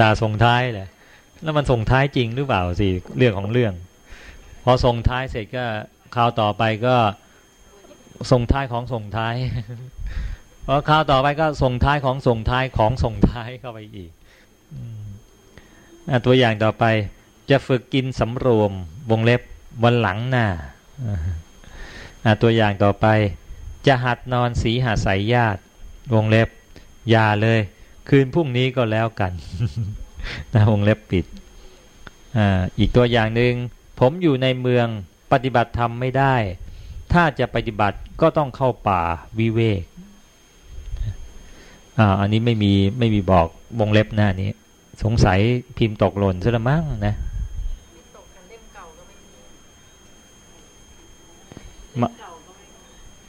ด่าส่งท้ายแหละ แล้วมันส่งท้ายจริงหรือเปล่าสิเรื่องของเรื่อง พอส่งท้ายเสร็จก็คราวต่อไปก็ส่งท้ายของส่งท้ายพอคราวต่อไปก็ส่งท้ายของส่งท้ายของส่งท้ายเข้าไปอีกตัวอย่างต่อไป จะฝึกกินสำรวมวงเล็บวันหลังหน้าตัวอย่างต่อไป จะหัดนอนสีหาสายญาติวงเล็บ อย่าเลย คืนพรุ่งนี้ก็แล้วกันนะวงเล็บปิดอ่าอีกตัวอย่างหนึ่งผมอยู่ในเมืองปฏิบัติธรรมไม่ได้ ถ้าจะปฏิบัติก็ต้องเข้าป่าวิเวกอ่าอันนี้ไม่มีไม่มีบอกวงเล็บหน้านี้ สงสัยพิมพ์ตกหล่นซะละมั้งนะ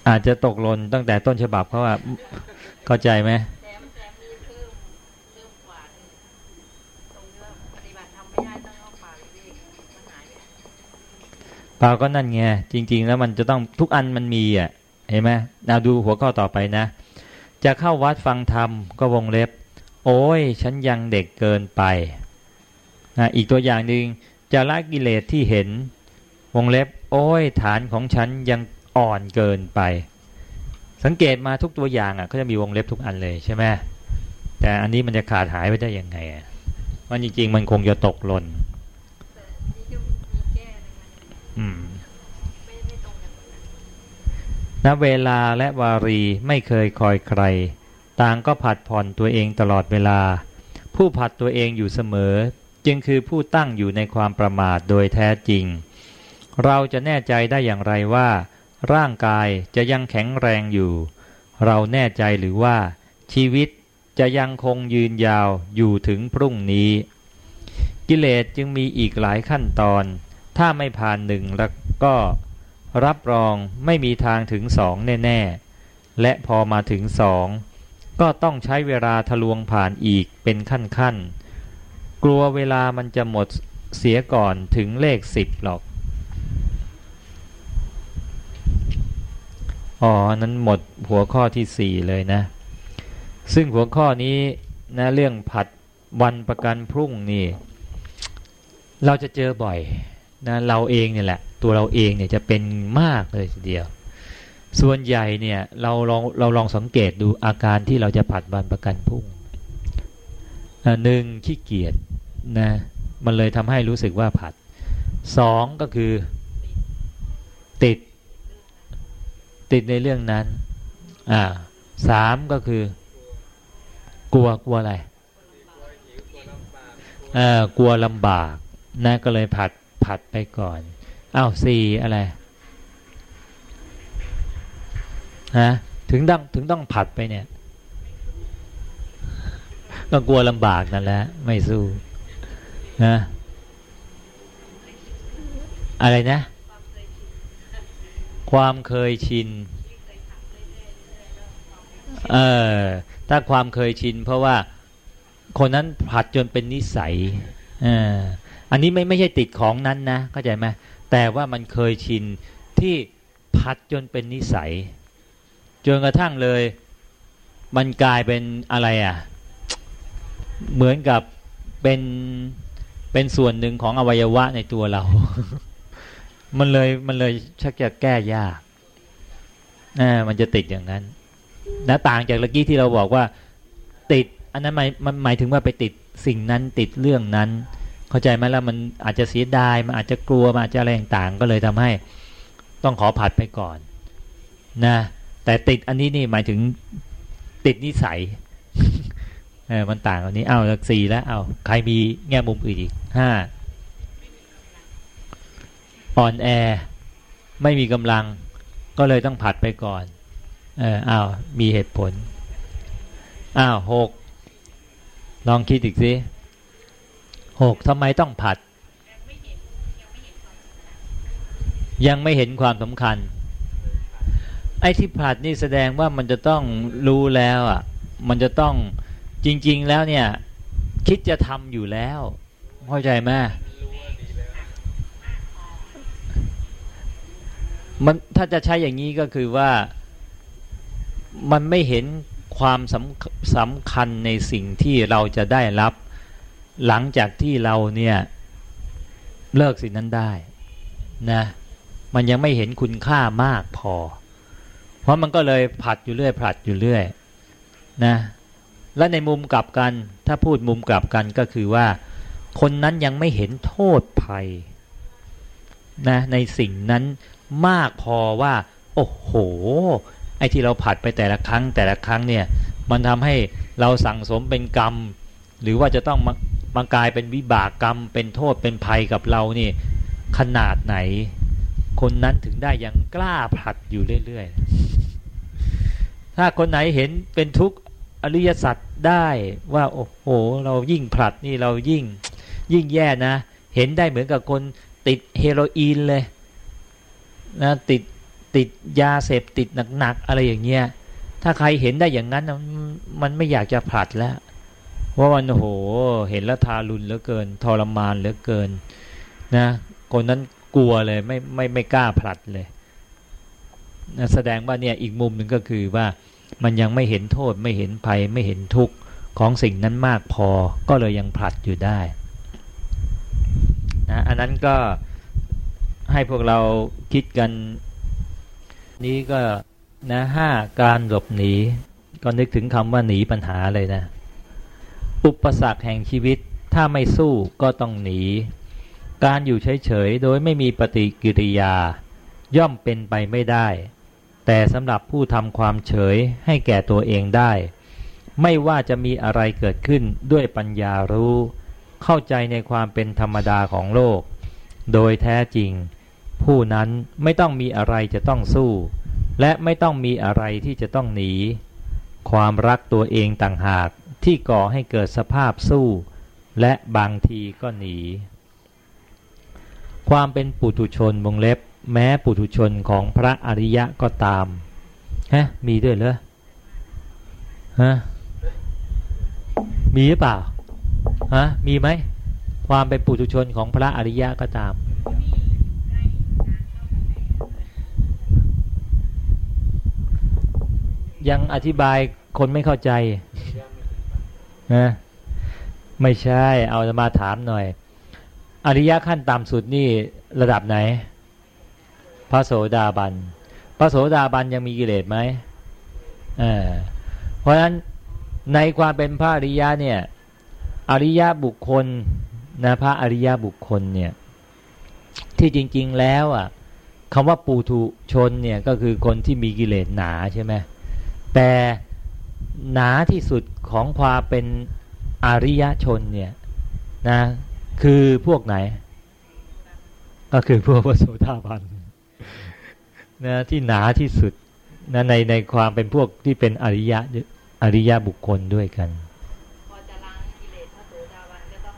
อาจจะตกหล่นตั้งแต่ต้นฉบับเขาว่าเข้าใจไหม เปล่าก็นั่นไงจริง ๆ แล้วมันจะต้องทุกอันมันมีอะเห็นไหมเราดูหัวข้อต่อไปนะ จะเข้าวัดฟังธรรมก็วงเล็บ โอ้ยฉันยังเด็กเกินไปนะอีกตัวอย่างหนึ่งจะละกิเลสที่เห็น วงเล็บ โอ้ยฐานของฉันยังอ่อนเกินไป สังเกตมาทุกตัวอย่างอะเขาจะมีวงเล็บทุกอันเลยใช่ไหมแต่อันนี้มันจะขาดหายไปได้ยังไงอะมันจริงๆมันคงจะตกหล่น ณเวลาและวารีไม่เคยคอยใคร ต่างก็ผัดผ่อนตัวเองตลอดเวลา ผู้ผัดตัวเองอยู่เสมอ จึงคือผู้ตั้งอยู่ในความประมาทโดยแท้จริง เราจะแน่ใจได้อย่างไรว่า ร่างกายจะยังแข็งแรงอยู่ เราแน่ใจหรือว่า ชีวิตจะยังคงยืนยาวอยู่ถึงพรุ่งนี้ กิเลสจึงมีอีกหลายขั้นตอน ถ้าไม่ผ่านหนึ่งแล้วก็รับรองไม่มีทางถึงสองแน่ๆ และพอมาถึงสองก็ต้องใช้เวลาทะลวงผ่านอีกเป็นขั้นๆ กลัวเวลามันจะหมดเสียก่อนถึงเลขสิบหรอก อ๋อ นั้นหมดหัวข้อที่สี่เลยนะ ซึ่งหัวข้อนี้นะเรื่องผัดวันประกันพรุ่งนี่ เราจะเจอบ่อย นะเราเองเนี่ยแหละ ตัวเราเองเนี่ยจะเป็นมากเลยทีเดียว ส่วนใหญ่เนี่ยเราลองเราลองสังเกตดูอาการที่เราจะผัดวันประกันพุ่งหนึ่งขี้เกียจนะมันเลยทำให้รู้สึกว่าผัดสองก็คือติดติดในเรื่องนั้น อ่าสามก็คือ กลัวกลัวอะไรอ่ากลัวลำบากนะก็เลยผัด ผัดไปก่อนอ้าวสี่อะไรฮะถึงต้องถึงต้องผัดไปเนี่ยก็กลัวลำบากนั่นแหละไม่สู้นะอะไรนะ ความเคยชินเออถ้าความเคยชิน เพราะว่าคนนั้นผัดจนเป็นนิสัยเออ อันนี้ไม่ไม่ใช่ติดของนั้นนะเข้าใจไหมแต่ว่ามันเคยชินที่พัดจนเป็นนิสัยจนกระทั่งเลย มันกลายเป็นอะไรอะ่ะ เหมือนกับเป็นเป็นส่วนหนึ่งของอวัยวะในตัวเรา มันเลยมันเลยชักจะแก้ยากอ่ามันจะติดอย่างนั้นนะต่างจากเมื่อกี้ที่เราบอกว่า ติด อันนั้นหมายมันหมายถึงว่าไปติดสิ่งนั้นติดเรื่องนั้น เข้าใจไหมแล้วมันอาจจะเสียดายมันอาจจะกลัวมันอาจจะอะไรต่างก็เลยทำให้ต้องขอผัดไปก่อนนะแต่ติดอันนี้นี่หมายถึงติดนิสัยเออมันต่างกันนี้เอาสักสี่แล้วเอาใครมีแง่มุมอื่นอีกห้าอ่อนแอไม่มีกำลัง ก็เลยต้องผัดไปก่อนเอออ้าวมีเหตุผลอ้าวหกลองคิดอีกสิ หกทำไมต้องผัด ยังไม่เห็นความสำคัญ ไอ้ที่ผัดนี่แสดงว่ามันจะต้องรู้แล้วอะ มันจะต้องจริง ๆ แล้วเนี่ย คิดจะทำอยู่แล้วเข้าใจไหมมันถ้าจะใช้อย่างนี้ก็คือว่ามันไม่เห็นความสำสำคัญในสิ่งที่เราจะได้รับ หลังจากที่เราเนี่ยเลิกสิ่งนั้นได้นะมันยังไม่เห็นคุณค่ามากพอ เพราะมันก็เลยผัดอยู่เรื่อยผัดอยู่เรื่อยนะและในมุมกลับกัน ถ้าพูดมุมกลับกันก็คือว่า คนนั้นยังไม่เห็นโทษภัยนะในสิ่งนั้นมากพอว่า โอ้โห ไอ้ที่เราผัดไปแต่ละครั้งแต่ละครั้งเนี่ย มันทำให้เราสั่งสมเป็นกรรม หรือว่าจะต้อง มามากลายเป็นวิบากกรรม เป็นโทษเป็นภัยกับเรานี่ขนาดไหน คนนั้นถึงได้ยังกล้าผลัดอยู่เรื่อยๆ ถ้าคนไหนเห็นเป็นทุกข์อริยสัจได้ว่าโอ้โห เรายิ่งผลัดนี่เรายิ่งยิ่งแย่นะ เห็นได้เหมือนกับคนติดเฮโรอีนเลยนะติดติดยาเสพติดหนักๆอะไรอย่างเงี้ยถ้าใครเห็นได้อย่างนั้นมันไม่อยากจะผลัดแล้ว ว่ามันโหเห็นแล้วทารุณเหลือเกิน ทรมานเหลือเกิน นะ คนนั้นกลัวเลยไม่ไม่ไม่กล้าผลัดเลยนะแสดงว่าเนี่ยอีกมุมหนึ่งก็คือว่ามันยังไม่เห็นโทษไม่เห็นภัยไม่เห็นทุกข์ของสิ่งนั้นมากพอก็เลยยังผลัดอยู่ได้นะอันนั้นก็ให้พวกเราคิดกัน นี้ก็นะห้าการหลบหนี ก็นึกถึงคำว่าหนีปัญหาเลยนะ อุปสรรคแห่งชีวิตถ้าไม่สู้ก็ต้องหนี การอยู่เฉยๆโดยไม่มีปฏิกิริยา ย่อมเป็นไปไม่ได้ แต่สำหรับผู้ทำความเฉยให้แก่ตัวเองได้ ไม่ว่าจะมีอะไรเกิดขึ้นด้วยปัญญารู้ เข้าใจในความเป็นธรรมดาของโลก โดยแท้จริง ผู้นั้นไม่ต้องมีอะไรจะต้องสู้ และไม่ต้องมีอะไรที่จะต้องหนี ความรักตัวเองต่างหาก ที่ก่อให้เกิดสภาพสู้ และบางทีก็หนี ความเป็นปุถุชนวงเล็บ แม้ปุถุชนของพระอริยะก็ตามฮะมีด้วยเหรอฮะมีหรือเปล่าฮะมีไหมความเป็นปุถุชนของพระอริยะก็ตามยังอธิบายคนไม่เข้าใจ นะไม่ใช่ เอาจะมาถามหน่อย อริยะขั้นต่ำสุดนี่ระดับไหน พระโสดาบัน พระโสดาบันยังมีกิเลสไหมเออเพราะฉะนั้นในความเป็นพระอริยะเนี่ย อริยะบุคคลนะพระอริยะบุคคลเนี่ย ที่จริง ๆแล้วอะคำว่าปูถุชนเนี่ยก็คือคนที่มีกิเลสหนาใช่ไหมแต่ หนาที่สุดของความเป็นอริยชนเนี่ยนะคือพวกไหน ก็คือพวกพระโสดาบันนะที่หนาที่สุดนะในในความเป็นพวกที่เป็นอริยะอริยะบุคคลด้วยกันพอจะล้างกิเลสพระโสดาบันก็ต้อง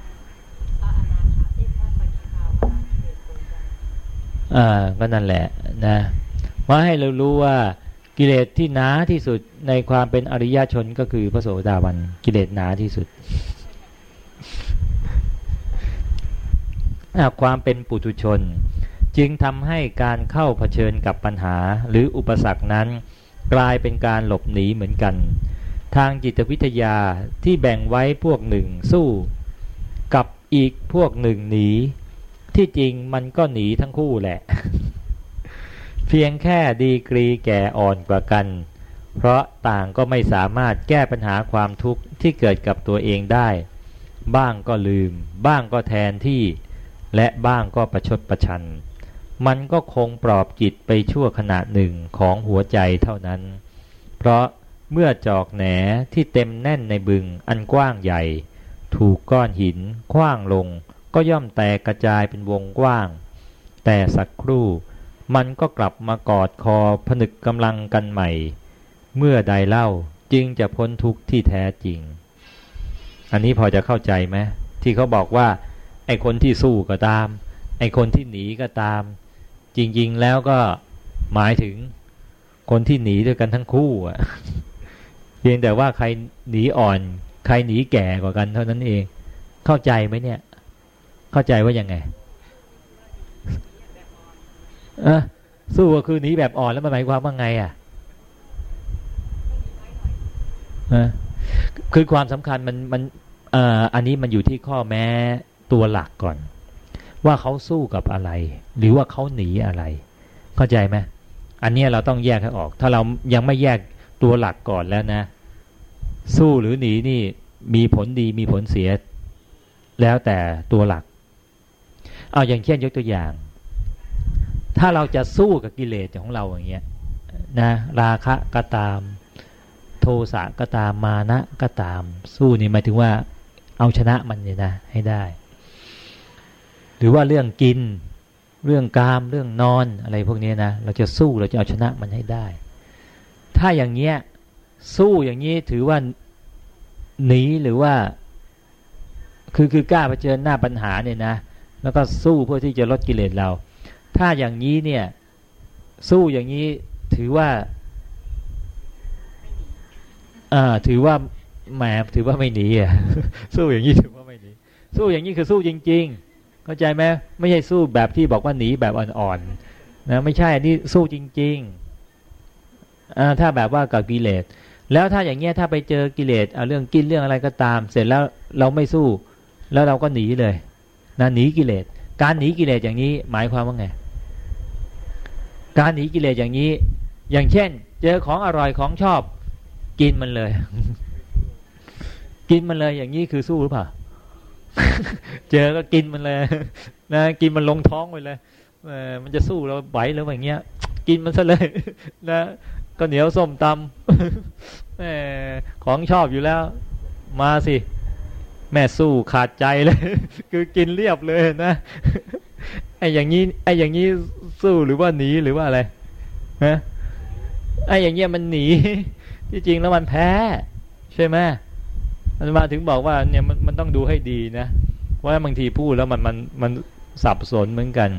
พระอนาคาที่พระปฏิฆาล้างกิเลสคนกันอ่าก็นั่นแหละนะว่าให้เรารู้ว่า กิเลสที่หนาที่สุดในความเป็นอริยชนก็คือพระโสดาบันกิเลสหนาที่สุดความเป็นปุถุชน จึงทำให้การเข้าเผชิญกับปัญหาหรืออุปสรรคนั้น กลายเป็นการหลบหนีเหมือนกัน ทางจิตวิทยาที่แบ่งไว้พวกหนึ่งสู้ กับอีกพวกหนึ่งหนี ที่จริงมันก็หนีทั้งคู่แหละ เพียงแค่ดีกรีแก่อ่อนกว่ากัน เพราะต่างก็ไม่สามารถแก้ปัญหาความทุกข์ที่เกิดกับตัวเองได้ บ้างก็ลืม บ้างก็แทนที่ และบ้างก็ประชดประชัน มันก็คงปลอบจิตไปชั่วขณะหนึ่งของหัวใจเท่านั้น เพราะเมื่อจอกแหนที่เต็มแน่นในบึงอันกว้างใหญ่ ถูกก้อนหินคว้างลง ก็ย่อมแตกกระจายเป็นวงกว้าง แต่สักครู่ มันก็กลับมากอดคอผนึกกำลังกันใหม่ เมื่อใดเล่าจึงจะพ้นทุกข์ที่แท้จริง อันนี้พอจะเข้าใจไหมที่เขาบอกว่า ไอคนที่สู้ก็ตาม ไอคนที่หนีก็ตาม จริง ๆ แล้วก็หมายถึงคนที่หนีด้วยกันทั้งคู่อะเพียงแต่ว่าใครหนีอ่อน ใครหนีแก่กว่ากันเท่านั้นเอง เข้าใจไหมเนี่ย เข้าใจว่ายังไง ออสู้ก็คือหนีแบบอ่อนแล้วมันหมายความว่าไง อะคือความสำคัญมันมันเอ่ออันนี้มันอยู่ที่ข้อแม้ตัวหลักก่อน ว่าเขาสู้กับอะไร หรือว่าเขาหนีอะไร เข้าใจไหมอันนี้เราต้องแยกให้ออก ถ้าเรายังไม่แยกตัวหลักก่อนแล้วนะ สู้หรือหนีนี่มีผลดีมีผลเสีย แล้วแต่ตัวหลัก เอาอย่างเช่นยกตัวอย่าง ถ้าเราจะสู้กับกิเลสของเราอย่างเงี้ยนะราคะก็ตาม โทสะก็ตามมานะก็ตาม สู้นี่หมายถึงว่าเอาชนะมันเนี่ยนะให้ได้ หรือว่าเรื่องกินเรื่องกามเรื่องนอนอะไรพวกนี้นะเราจะสู้เราจะเอาชนะมันให้ได้ ถ้าอย่างเงี้ยสู้อย่างนี้ถือว่าหนีหรือว่า คือคือกล้าเผชิญหน้าปัญหาเนี่ยนะ แล้วก็สู้เพื่อที่จะลดกิเลสเรา ถ้าอย่างนี้เนี่ย สู้อย่างนี้ถือว่าอ่าถือว่าแหมถือว่าไม่หนีอะสู้อย่างนี้ถือว่าไม่หนีสู้อย่างนี้คือสู้จริง ๆ เข้าใจไหมไม่ใช่สู้แบบที่บอกว่าหนีแบบอ่อนๆนะไม่ใช่อันนี้สู้จริงๆอ่าถ้าแบบว่ากับกิเลสแล้วถ้าอย่างเงี้ยถ้าไปเจอกิเลสเอาเรื่องกินเรื่องอะไรก็ตาม เสร็จแล้วเราไม่สู้ แล้วเราก็หนีเลยนะหนีกิเลสการหนีกิเลสอย่างนี้หมายความว่าไง การหนีกิเลสอย่างนี้ อย่างเช่น เจอของอร่อยของชอบ กินมันเลย กินมันเลยอย่างนี้คือสู้หรือเปล่าเจอก็กินมันเลยนะกินมันลงท้องไปเลยมันจะสู้เราไหวหรืออย่างเงี้ย กินมันซะเลยนะก็เหนียวส้มตำแม่ของชอบอยู่แล้ว มาสิ แม่สู้ขาดใจเลย คือกินเรียบเลยนะ ไอ้อย่างนี้ไอ้อย่างนี้สู้หรือว่าหนีหรือว่าอะไรฮะไอ้อย่างเงี้ยมันหนี ที่จริงแล้วมันแพ้ ใช่ไหมมันมาถึงบอกว่าเนี่ยมันมันต้องดูให้ดีนะว่าบางทีพูดแล้วมันมันมันสับสนเหมือนกัน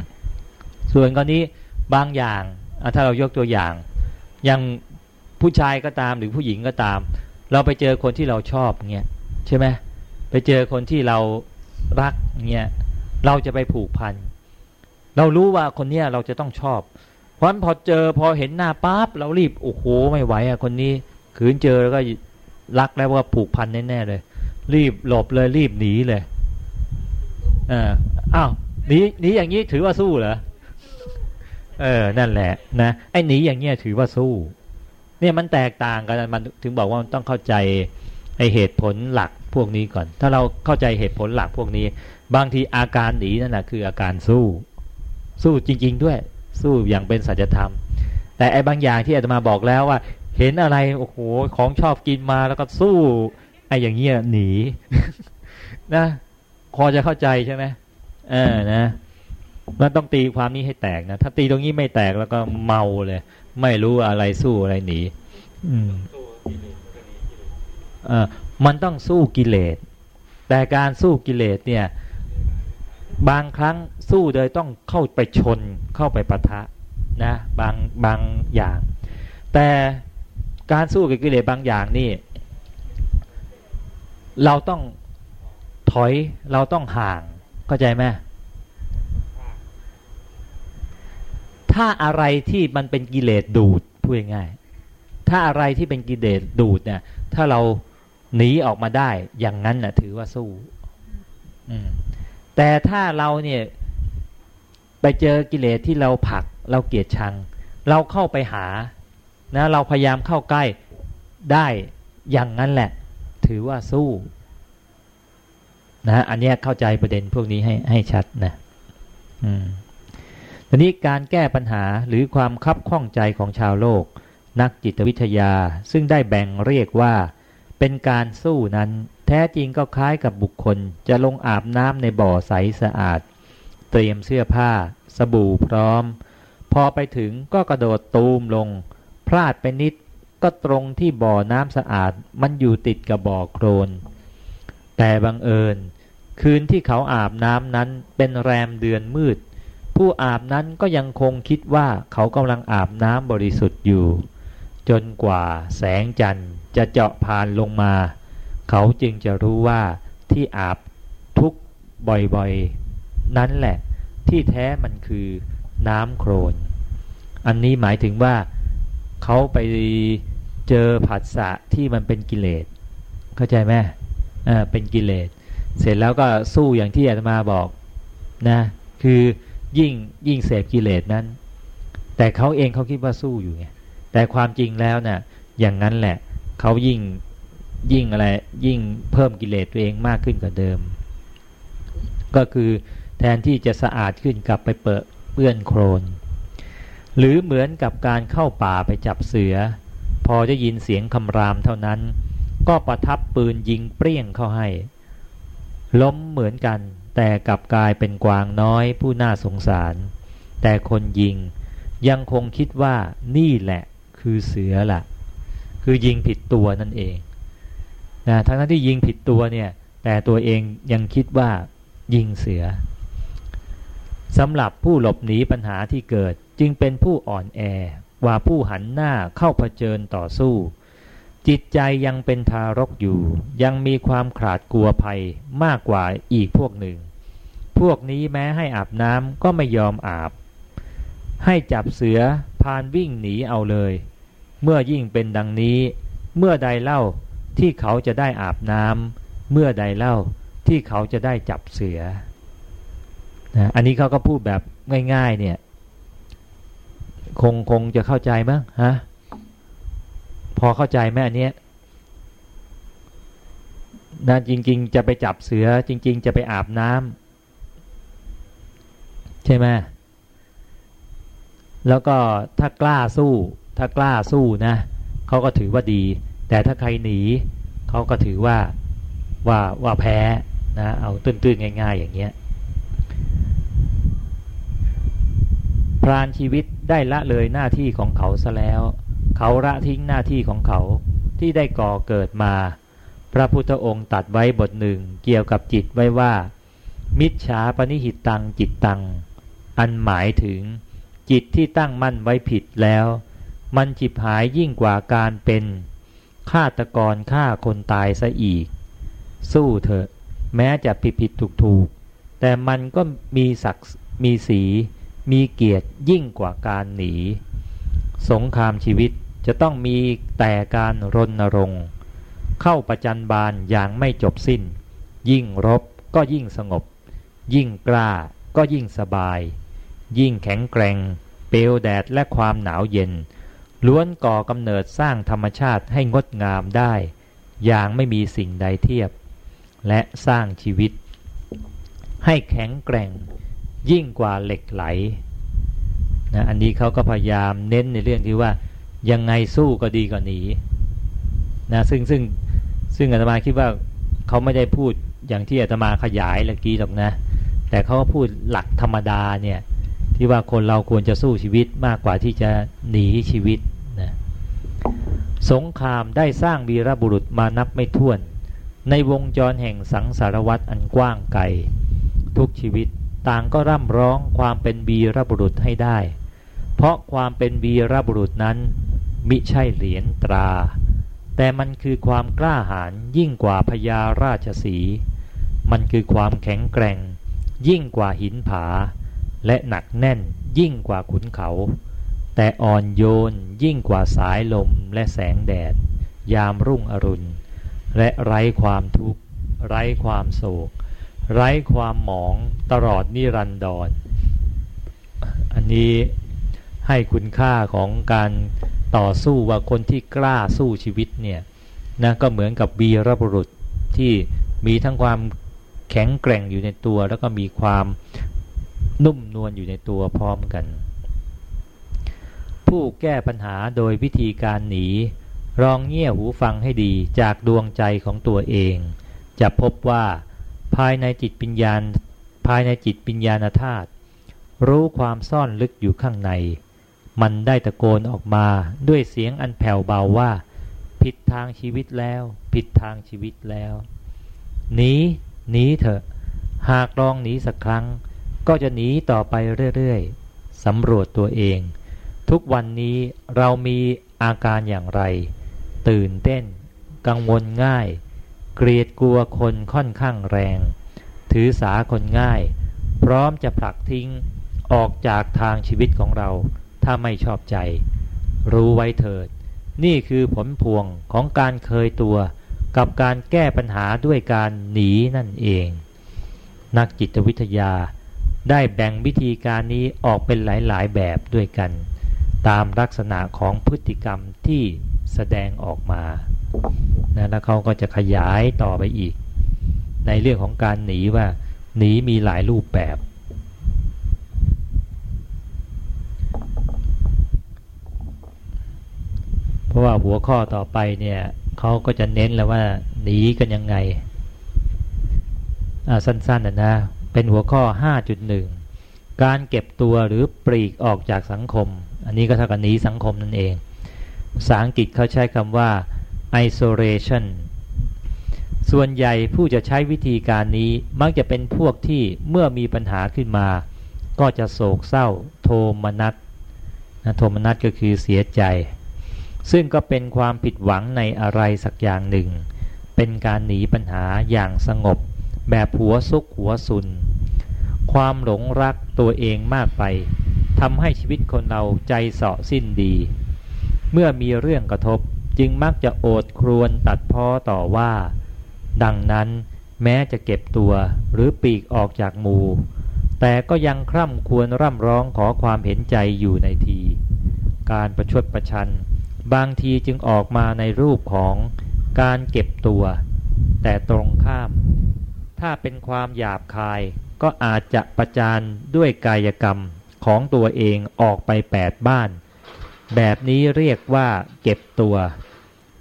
ส่วนกรณีบางอย่างถ้าเรายกตัวอย่าง อย่างผู้ชายก็ตามหรือผู้หญิงก็ตาม เราไปเจอคนที่เราชอบเงี้ยใช่ไหมไปเจอคนที่เรารักเงี้ยเราจะไปผูกพัน เรารู้ว่าคนเนี้ยเราจะต้องชอบ เพราะฉะนั้นพอเจอพอเห็นหน้าปั๊บเรารีบโอ้โหไม่ไหวอะคนนี้ขืนเจอแล้วก็รักแล้วว่าผูกพันแน่ๆเลย รีบหลบเลยรีบหนีเลยอ่าอ้าวหนีหนีอย่างนี้ถือว่าสู้เหรอเออ นั่นแหละ นะไอ้หนีอย่างเงี้ยถือว่าสู้ เนี่ยมันแตกต่างกันมันถึงบอกว่ามันต้องเข้าใจไอเหตุผลหลักพวกนี้ก่อน ถ้าเราเข้าใจเหตุผลหลักพวกนี้ บางทีอาการหนีนั่นแหะคืออาการสู้ สู้จริง ๆ ด้วย สู้อย่างเป็นสัจธรรม แต่ไอ้บางอย่างที่อาตมาบอกแล้วว่า เห็นอะไรโอ้โหของชอบกินมาแล้วก็สู้ไอ้อย่างเงี้ยหนีนะพอจะเข้าใจใช่ไหมเออนะมันต้องตีความนี้ให้แตกนะถ้าตีตรงนี้ไม่แตกแล้วก็เมาเลย ไม่รู้อะไรสู้อะไรหนี อืมเออมันต้องสู้กิเลส แต่การสู้กิเลสเนี่ย บางครั้งสู้โดยต้องเข้าไปชนเข้าไปปะทะนะบางบางอย่าง แต่การสู้กับกิเลสบางอย่างนี่ เราต้องถอยเราต้องห่างเข้าใจไหมถ้าอะไรที่มันเป็นกิเลสดูดพูดง่ายถ้าอะไรที่เป็นกิเลสดูดเนี่ย ถ้าเราหนีออกมาได้อย่างนั้นนะถือว่าสู้ แต่ถ้าเราเนี่ยไปเจอกิเลสที่เราผลัก เราเกลียดชัง เราเข้าไปหานะเราพยายามเข้าใกล้ได้อย่างนั้นแหละ ถือว่าสู้นะอันนี้เข้าใจประเด็นพวกนี้ให้ให้ชัดนะอืมทีนี้การแก้ปัญหาหรือความคับข้องใจของชาวโลก นักจิตวิทยาซึ่งได้แบ่งเรียกว่าเป็นการสู้นั้น แท้จริงก็คล้ายกับบุคคล จะลงอาบน้ำในบ่อใสสะอาด เตรียมเสื้อผ้า สบู่พร้อม พอไปถึงก็กระโดดตูมลง พลาดไปนิดก็ตรงที่บ่อน้ำสะอาดมันอยู่ติดกับบ่อโครน แต่บังเอิญ คืนที่เขาอาบน้ำนั้นเป็นแรมเดือนมืด ผู้อาบนั้นก็ยังคงคิดว่าเขากำลังอาบน้ำบริสุทธิ์อยู่ จนกว่าแสงจันทร์จะเจาะผ่านลงมา เขาจึงจะรู้ว่าที่อาบทุกบ่อยๆ นั้นแหละ ที่แท้มันคือน้ำโครน อันนี้หมายถึงว่าเขาไปเจอผัสสะที่มันเป็นกิเลสเข้าใจไหมอ่าเป็นกิเลส เสร็จแล้วก็สู้อย่างที่อาตมาบอกนะคือยิ่งยิ่งเสพกิเลสนั้น แต่เขาเองเขาคิดว่าสู้อยู่ไงแต่ความจริงแล้วนะ่ะอย่างนั้นแหละเขายิ่ง ยิ่งอะไรยิ่งเพิ่มกิเลสตัวเองมากขึ้นกว่าเดิม ก็คือแทนที่จะสะอาดขึ้นกลับไปเปเปื้อนโครน หรือเหมือนกับการเข้าป่าไปจับเสือ พอจะยินเสียงคำรามเท่านั้น ก็ประทับปืนยิงเปรี้ยงเข้าให้ ล้มเหมือนกันแต่กลับกลายเป็นกวางน้อยผู้น่าสงสาร แต่คนยิงยังคงคิดว่านี่แหละคือเสือละ่ะ คือยิงผิดตัวนั่นเอง นะทั้งที่ยิงผิดตัวเนี่ยแต่ตัวเองยังคิดว่ายิงเสือสำหรับผู้หลบหนีปัญหาที่เกิดจึงเป็นผู้อ่อนแอว่าผู้หันหน้าเข้าเผชิญต่อสู้ จิตใจยังเป็นทารกอยู่ ยังมีความขาดกลัวภัยมากกว่าอีกพวกหนึ่ง พวกนี้แม้ให้อาบน้ำก็ไม่ยอมอาบ ให้จับเสือพานวิ่งหนีเอาเลย เมื่อยิ่งเป็นดังนี้ เมื่อใดเล่า ที่เขาจะได้อาบน้ำเมื่อใดเล่าที่เขาจะได้จับเสือนะอันนี้เขาก็พูดแบบง่าย ๆ เนี่ย คงคงจะเข้าใจมั้งฮะพอเข้าใจไหมอันเนี้ยนะจริง ๆ จะไปจับเสือ จริง ๆ จะไปอาบน้ำใช่ไหมแล้วก็ถ้ากล้าสู้ ถ้ากล้าสู้นะเขาก็ถือว่าดี แต่ถ้าใครหนีเขาก็ถือว่าว่าว่าแพ้นะเอาตื้นๆง่าย ๆ อย่างเงี้ยพรานชีวิตได้ละเลยหน้าที่ของเขาซะแล้ว เขาละทิ้งหน้าที่ของเขาที่ได้ก่อเกิดมา พระพุทธองค์ตัดไว้บทหนึ่งเกี่ยวกับจิตไว้ว่า มิจฉาปณิหิตตังจิตตัง อันหมายถึงจิตที่ตั้งมั่นไว้ผิดแล้ว มันจิบหายยิ่งกว่าการเป็น ฆาตกรฆ่าคนตายซะอีก สู้เถอะ แม้จะผิดผิดถูกถูกแต่มันก็มีศักดิ์มีสี มีเกียรติยิ่งกว่าการหนี สงครามชีวิตจะต้องมีแต่การรณรงค์ เข้าประจันบานอย่างไม่จบสิ้น ยิ่งรบก็ยิ่งสงบ ยิ่งกล้าก็ยิ่งสบาย ยิ่งแข็งแกร่ง เปลวแดดและความหนาวเย็น ล้วนก่อกำเนิดสร้างธรรมชาติให้งดงามได้ อย่างไม่มีสิ่งใดเทียบ และสร้างชีวิต ให้แข็งแกร่งยิ่งกว่าเหล็กไหลนะอันนี้เขาก็พยายามเน้นในเรื่องที่ว่ายังไงสู้ก็ดีกว่าหนีนะซึ่งซึ่งซึ่งอาตมาคิดว่าเขาไม่ได้พูดอย่างที่อาตมาขยายเมื่อกี้หรอกนะ แต่เขาก็พูดหลักธรรมดาเนี่ย ที่ว่าคนเราควรจะสู้ชีวิตมากกว่าที่จะหนีชีวิตนะสงครามได้สร้างวีรบุรุษมานับไม่ถ้วน ในวงจรแห่งสังสารวัตรอันกว้างไกลทุกชีวิตต่างก็ร่ำร้องความเป็นวีรบุรุษให้ได้ เพราะความเป็นวีรบุรุษนั้นมิใช่เหรียญตรา แต่มันคือความกล้าหาญยิ่งกว่าพญาราชสี มันคือความแข็งแกร่ง ยิ่งกว่าหินผา และหนักแน่นยิ่งกว่าขุนเขา แต่อ่อนโยนยิ่งกว่าสายลมและแสงแดด ยามรุ่งอรุณ และไร้ความทุกข์ ไร้ความโศก ไร้ความหมองตลอดนิรันดรอันนี้ให้คุณค่าของการต่อสู้ว่าคนที่กล้าสู้ชีวิตเนี่ยนะก็เหมือนกับบีรบุรุษที่มีทั้งความแข็งแกร่งอยู่ในตัว แล้วก็มีความ นุ่มนวลอยู่ในตัวพร้อมกัน ผู้แก้ปัญหาโดยวิธีการหนีลองเงี่ยหูฟังให้ดีจากดวงใจของตัวเอง จะพบว่าภายในจิตปิญญาภายในจิตปิญญาณธาตุรู้ความซ่อนลึกอยู่ข้างใน มันได้ตะโกนออกมาด้วยเสียงอันแผ่วเบาว่า ผิดทางชีวิตแล้ว ผิดทางชีวิตแล้วหนีหนีเถอะ หากลองหนีสักครั้ง ก็จะหนีต่อไปเรื่อยๆสำรวจตัวเอง ทุกวันนี้เรามีอาการอย่างไร ตื่นเต้น กังวลง่าย เกลียดกลัวคนค่อนข้างแรง ถือสาคนง่าย พร้อมจะผลักทิ้งออกจากทางชีวิตของเราถ้าไม่ชอบใจ รู้ไว้เถิด นี่คือผลพวงของการเคยตัวกับการแก้ปัญหาด้วยการหนีนั่นเอง นักจิตวิทยา ได้แบ่งวิธีการนี้ออกเป็นหลาย ๆ แบบด้วยกัน ตามลักษณะของพฤติกรรมที่แสดงออกมานะแล้วเขาก็จะขยายต่อไปอีก ในเรื่องของการหนีว่าหนีมีหลายรูปแบบ เพราะว่าหัวข้อต่อไปเนี่ยเขาก็จะเน้นแล้วว่าหนีกันยังไง สั้นๆนะนะ เป็นหัวข้อ 5.1 การเก็บตัวหรือปลีกออกจากสังคม อันนี้ก็เท่ากับหนีสังคมนั่นเองภาษาอังกฤษเขาใช้คำว่า isolation ส่วนใหญ่ผู้จะใช้วิธีการนี้มักจะเป็นพวกที่เมื่อมีปัญหาขึ้นมา ก็จะโศกเศร้า โทมนัสนะโทมนัสก็คือเสียใจ ซึ่งก็เป็นความผิดหวังในอะไรสักอย่างหนึ่ง เป็นการหนีปัญหาอย่างสงบ แบบหัวซุกหัวซุน ความหลงรักตัวเองมากไปทำให้ชีวิตคนเราใจเสาะสิ้นดี เมื่อมีเรื่องกระทบจึงมักจะโอดครวนตัดพ้อต่อว่า ดังนั้นแม้จะเก็บตัวหรือปีกออกจากหมู่ แต่ก็ยังคร่ำควรร่ำร้องขอความเห็นใจอยู่ในที การประชดประชัน บางทีจึงออกมาในรูปของการเก็บตัว แต่ตรงข้าม ถ้าเป็นความหยาบคาย ก็อาจจะประจานด้วยกายกรรมของตัวเองออกไปแปดบ้าน แบบนี้เรียกว่าเก็บตัว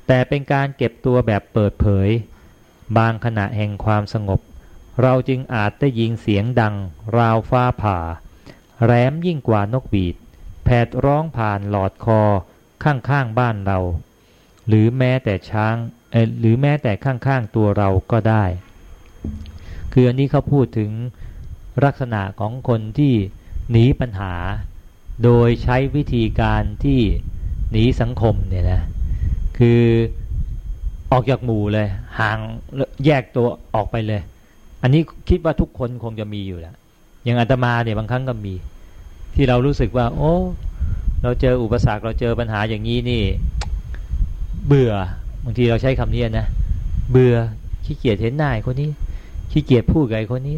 แต่เป็นการเก็บตัวแบบเปิดเผย บางขณะแห่งความสงบ เราจึงอาจได้ยินเสียงดัง ราวฟ้าผ่า แรมยิ่งกว่านกบีด แผดร้องผ่านหลอดคอข้างๆบ้านเรา หรือแม้แต่ช้างหรือแม้แต่ข้างๆตัวเราก็ได้ คืออันนี้เขาพูดถึงลักษณะของคนที่หนีปัญหา โดยใช้วิธีการที่หนีสังคมเนี่ยนะคือออกจากหมู่เลย ห่างแยกตัวออกไปเลย อันนี้คิดว่าทุกคนคงจะมีอยู่แล้วอย่างอาตมาเนี่ยบางครั้งก็มี ที่เรารู้สึกว่า โอ้ เราเจออุปสรรคเราเจอปัญหาอย่างนี้นี่ เบื่อบางทีเราใช้คำนี้นะเบื่อขี้เกียจเห็นหน้าคนนี้ ขี้เกียจพูดกับไอ้คนนี้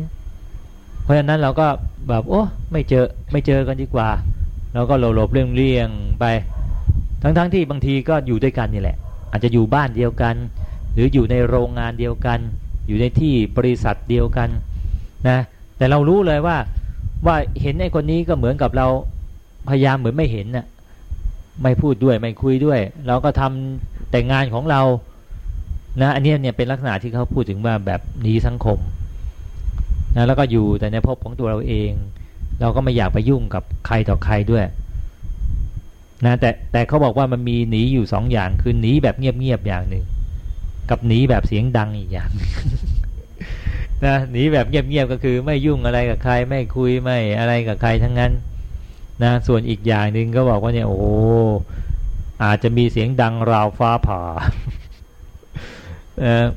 เพราะฉะนั้นเราก็แบบโอ้ไม่เจอไม่เจอกันดีกว่า เราก็หลบๆเลี่ยงไป ทั้งๆทที่บางทีก็อยู่ด้วยกันนี่แหละ อาจจะอยู่บ้านเดียวกัน หรืออยู่ในโรงงานเดียวกัน อยู่ในที่บริษัทเดียวกันนะแต่เรารู้เลยว่าว่าเห็นไอ้คนนี้ก็เหมือนกับเราพยายามเหมือนไม่เห็นน่ะไม่พูดด้วยไม่คุยด้วย เราก็ทำแต่งานของเรา นะอันนี้เนี่ยเป็นลักษณะที่เขาพูดถึงว่าแบบนี้สังคมนะแล้วก็อยู่แต่ในภพของตัวเราเอง เราก็ไม่อยากไปยุ่งกับใครต่อใครด้วยนะแต่แต่เขาบอกว่ามันมีหนีอยู่สองอย่างคือหนีแบบเงียบๆอย่างหนึ่งกับหนีแบบเสียงดังอีกอย่างนะหนีแบบเงียบๆก็คือไม่ยุ่งอะไรกับใคร ไม่คุยไม่อะไรกับใครทั้งนั้นนะส่วนอีกอย่างหนึ่งก็บอกว่าเนี่ยโอ้อาจจะมีเสียงดังราวฟ้าผ่า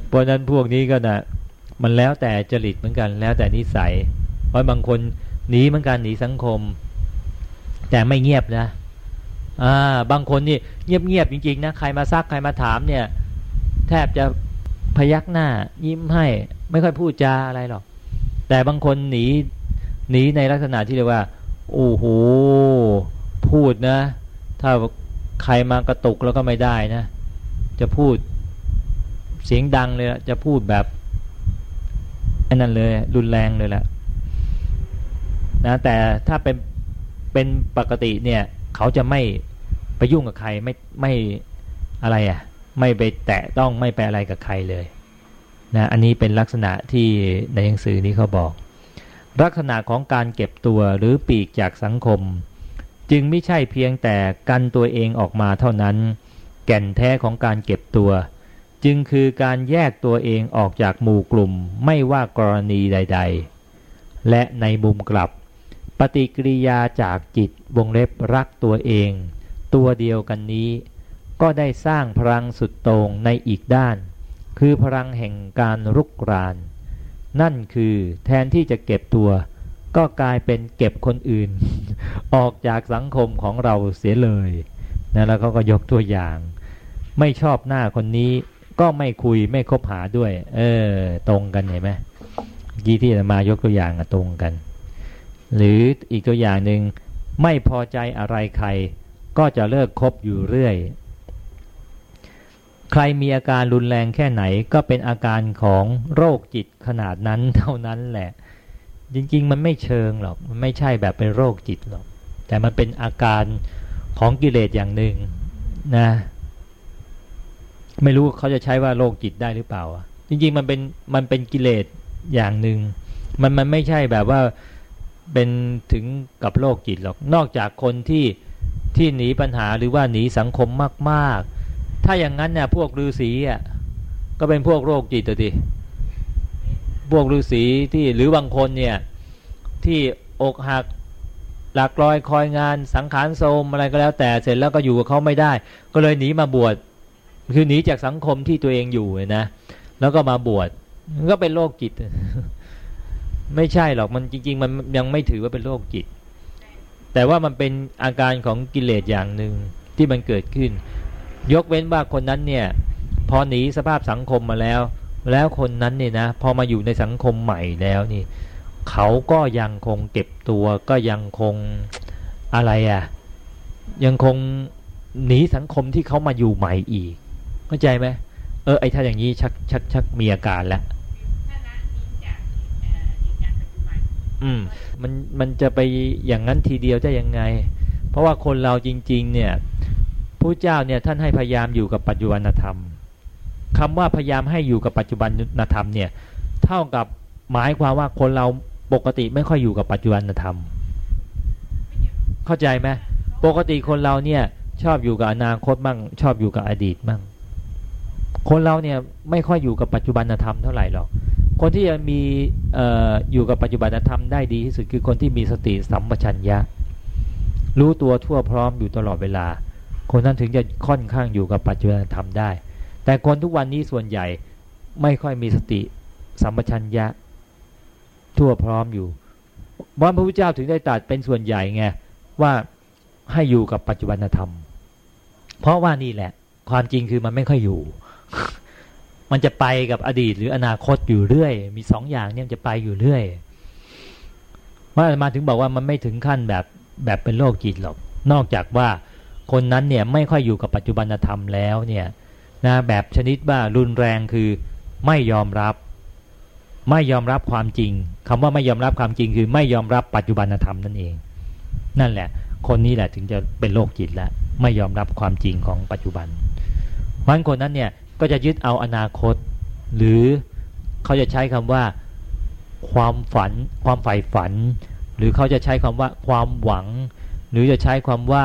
เพราะนั้นพวกนี้ก็นะมันแล้วแต่จริตเหมือนกัน แล้วแต่นิสัย เพราะบางคนหนีเหมือนกันหนีสังคม แต่ไม่เงียบนะอ่าบางคนนี่เงียบๆจริงๆนะใครมาซักใครมาถามเนี่ย แทบจะพยักหน้า ยิ้มให้ไม่ค่อยพูดจาอะไรหรอก แต่บางคนหนีหนีในลักษณะที่เรียกว่าโอ้โหพูดนะ ถ้าใครมากระตุกแล้วก็ไม่ได้นะ จะพูด เสียงดังเลยจะพูดแบบอันนั้นเลยรุนแรงเลยแหละนะแต่ถ้าเป็นเป็นปกติเนี่ย เขาจะไม่ไปยุ่งกับใครไม่ไม่อะไรอะ ไม่ไปแตะต้องไม่ไปอะไรกับใครเลยนะอันนี้เป็นลักษณะที่ในหนังสือนี้เขาบอก ลักษณะของการเก็บตัวหรือปีกจากสังคม จึงไม่ใช่เพียงแต่กันตัวเองออกมาเท่านั้น แก่นแท้ของการเก็บตัว จึงคือการแยกตัวเองออกจากหมู่กลุ่มไม่ว่ากรณีใด ๆ และในมุมกลับ ปฏิกิริยาจากจิตวงเล็บรักตัวเอง ตัวเดียวกันนี้ ก็ได้สร้างพลังสุดโต่งในอีกด้าน คือพลังแห่งการรุกราน นั่นคือแทนที่จะเก็บตัวก็กลายเป็นเก็บคนอื่น ออกจากสังคมของเราเสียเลยนะแล้วเขาก็ยกตัวอย่าง ไม่ชอบหน้าคนนี้ ก็ไม่คุยไม่คบหาด้วย เออ ตรงกันเห็นไหมยี่ที่มายกตัวอย่างตรงกัน หรืออีกตัวอย่างหนึ่งไม่พอใจอะไรใคร ก็จะเลิกคบอยู่เรื่อย ใครมีอาการรุนแรงแค่ไหนก็เป็นอาการของโรคจิตขนาดนั้นเท่านั้นแหละ จริง ๆ มันไม่เชิงหรอกมันไม่ใช่แบบเป็นโรคจิตหรอก แต่มันเป็นอาการของกิเลสอย่างหนึ่งนะ ไม่รู้เขาจะใช้ว่าโรคจิตได้หรือเปล่า จริง ๆ มันเป็นมันเป็นกิเลสอย่างหนึ่งมันมันไม่ใช่แบบว่าเป็นถึงกับโรคจิตหรอก นอกจากคนที่ที่หนีปัญหาหรือว่าหนีสังคมมาก ๆ ถ้าอย่างนั้นเนี่ยพวกฤาษีอะก็เป็นพวกโรคจิตตัวดิพวกฤาษีที่หรือบางคนเนี่ยที่อกหักหลักลอยคอยงานสังขารโทมอะไรก็แล้วแต่เสร็จแล้วก็อยู่กับเขาไม่ได้ ก็เลยหนีมาบวช คือหนีจากสังคมที่ตัวเองอยู่นะแล้วก็มาบวชก็เป็นโรคจิต ไม่ใช่หรอกมันจริง ๆ มันยังไม่ถือว่าเป็นโรคจิต แต่ว่ามันเป็นอาการของกิเลสอย่างหนึ่งที่มันเกิดขึ้น ยกเว้นว่าคนนั้นเนี่ย พอหนีสภาพสังคมมาแล้ว แล้วคนนั้นเนี่ยนะพอมาอยู่ในสังคมใหม่แล้วนี่ เขาก็ยังคงเก็บตัวก็ยังคงอะไรอะ่ะ ยังคงหนีสังคมที่เขามาอยู่ใหม่อีก เข้าใจไหมเออไอ้ถ้าอย่างนี้ชักชักชักมีอาการแล้วอืมมันมันจะไปอย่างนั้นทีเดียวได้ยังไง เพราะว่าคนเราจริง ๆ เนี่ยพระเจ้าเนี่ยท่านให้พยายามอยู่กับปัจจุบันธรรมคำว่าพยายามให้อยู่กับปัจจุบันธรรมเนี่ยเท่ากับหมายความว่าคนเราปกติไม่ค่อยอยู่กับปัจจุบันธรรม เข้าใจไหมปกติคนเราเนี่ยชอบอยู่กับอนาคตมั่งชอบอยู่กับอดีตมั่ง คนเราเนี่ยไม่ค่อยอยู่กับปัจจุบันธรรมเท่าไหร่หรอก คนที่จะมีอยู่กับปัจจุบันธรรมได้ดีที่สุดคือคนที่มีสติสัมปชัญญะ รู้ตัวทั่วพร้อมอยู่ตลอดเวลา คนนั้นถึงจะค่อนข้างอยู่กับปัจจุบันธรรมได้ แต่คนทุกวันนี้ส่วนใหญ่ไม่ค่อยมีสติสัมปชัญญะ ทั่วพร้อมอยู่วันพระพุทธเจ้าถึงได้ตัดเป็นส่วนใหญ่ไงว่าให้อยู่กับปัจจุบันธรรม เพราะว่านี่แหละ ความจริงคือมันไม่ค่อยอยู่ มันจะไปกับอดีตหรืออนาคตอยู่เรื่อย มีสองอย่างเนี่ยจะไปอยู่เรื่อยว่ามาถึงบอกว่ามันไม่ถึงขั้นแบบแบบเป็นโรคจิตหรอก นอกจากว่าคนนั้นเนี่ยไม่ค่อยอยู่กับปัจจุบันธรรมแล้วเนี่ยนะแบบชนิดว่ารุนแรงคือไม่ยอมรับ ไม่ยอมรับความจริงคำว่าไม่ยอมรับความจริงคือไม่ยอมรับปัจจุบันธรรมนั่นเอง นั่นแหละ คนนี้แหละถึงจะเป็นโรคจิตแล้วไม่ยอมรับความจริงของปัจจุบันเพราะคนนั้นเนี่ย ก็จะยึดเอาอนาคต หรือเขาจะใช้คำว่าความฝัน ความใฝ่ฝัน หรือเขาจะใช้คำว่าความหวัง หรือจะใช้คำว่า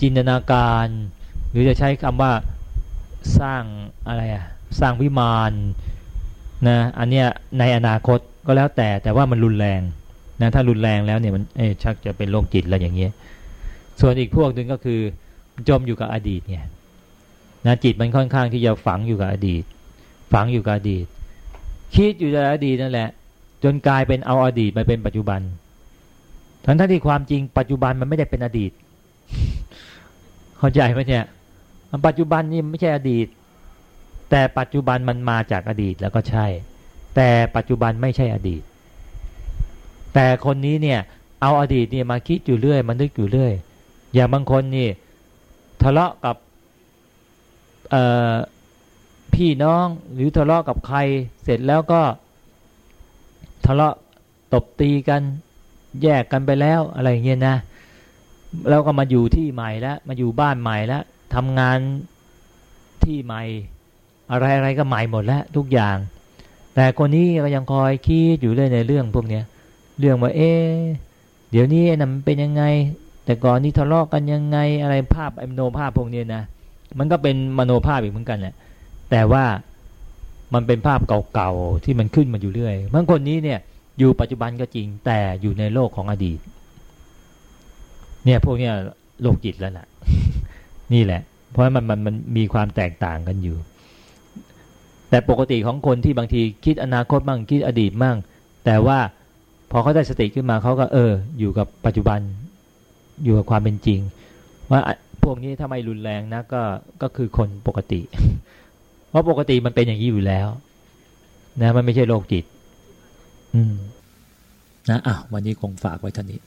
จินตนาการ หรือจะใช้คำว่าสร้างอะไรอะสร้างวิมานนะอันเนี้ยในอนาคตก็แล้วแต่แต่ว่ามันรุนแรงนะถ้ารุนแรงแล้วเนี่ยมันเอชักจะเป็นโรคจิตแล้วอย่างเงี้ยส่วนอีกพวกหนึ่งก็คือจมอยู่กับอดีตเนี่ย นะจิตมันค่อนข้างที่จะฝังอยู่กับอดีต ฝังอยู่กับอดีต คิดอยู่ในอดีตนั่นแหละ จนกลายเป็นเอาอดีตมาเป็นปัจจุบัน ทั้งที่ความจริงปัจจุบันมันไม่ได้เป็นอดีต เข้าใจไหมเนี่ยปัจจุบันนี่ไม่ใช่อดีต แต่ปัจจุบันมันมาจากอดีตแล้วก็ใช่ แต่ปัจจุบันไม่ใช่อดีต แต่คนนี้เนี่ย เอาอดีตเนี่ยมาคิดอยู่เรื่อยมานึกอยู่เรื่อย อย่างบางคนนี่ทะเลาะกับ พี่น้องหรือทะเลาะกับใคร เสร็จแล้วก็ทะเลาะตบตีกันแยกกันไปแล้วอะไรเงี้ยนะแล้วก็มาอยู่ที่ใหม่แล้วมาอยู่บ้านใหม่แล้วทำงานที่ใหม่ อะไรอะไรก็ใหม่หมดแล้วทุกอย่าง แต่คนนี้ก็ยังคอยคิดอยู่เรื่อยในเรื่องพวกเนี้ยเรื่องว่าเอ๊เดี๋ยวนี้นั่นเป็นยังไง แต่ก่อนนี้ทะเลาะกันยังไงอะไรภาพไอโนภาพพวกนี้นะ มันก็เป็นมโนภาพอีกเหมือนกันแหละแต่ว่ามันเป็นภาพเก่าๆที่มันขึ้นมาอยู่เรื่อยบางคนนี้เนี่ยอยู่ปัจจุบันก็จริงแต่อยู่ในโลกของอดีต เนี่ยพวกเนี้ยโลกจิตแล้วแหละนี่แหละ เพราะมันมันมันมีความแตกต่างกันอยู่ แต่ปกติของคนที่บางทีคิดอนาคตบ้างคิดอดีตบ้างแต่ว่าพอเขาได้สติขึ้นมาเขาก็เออ อยู่กับปัจจุบัน อยู่กับความเป็นจริง ว่า พวกนี้ถ้าไม่รุนแรงนะก็ก็คือคนปกติ เพราะปกติมันเป็นอย่างนี้อยู่แล้ว นะ มันไม่ใช่โรคจิต อืม นะอะวันนี้คงฝากไว้เท่านี้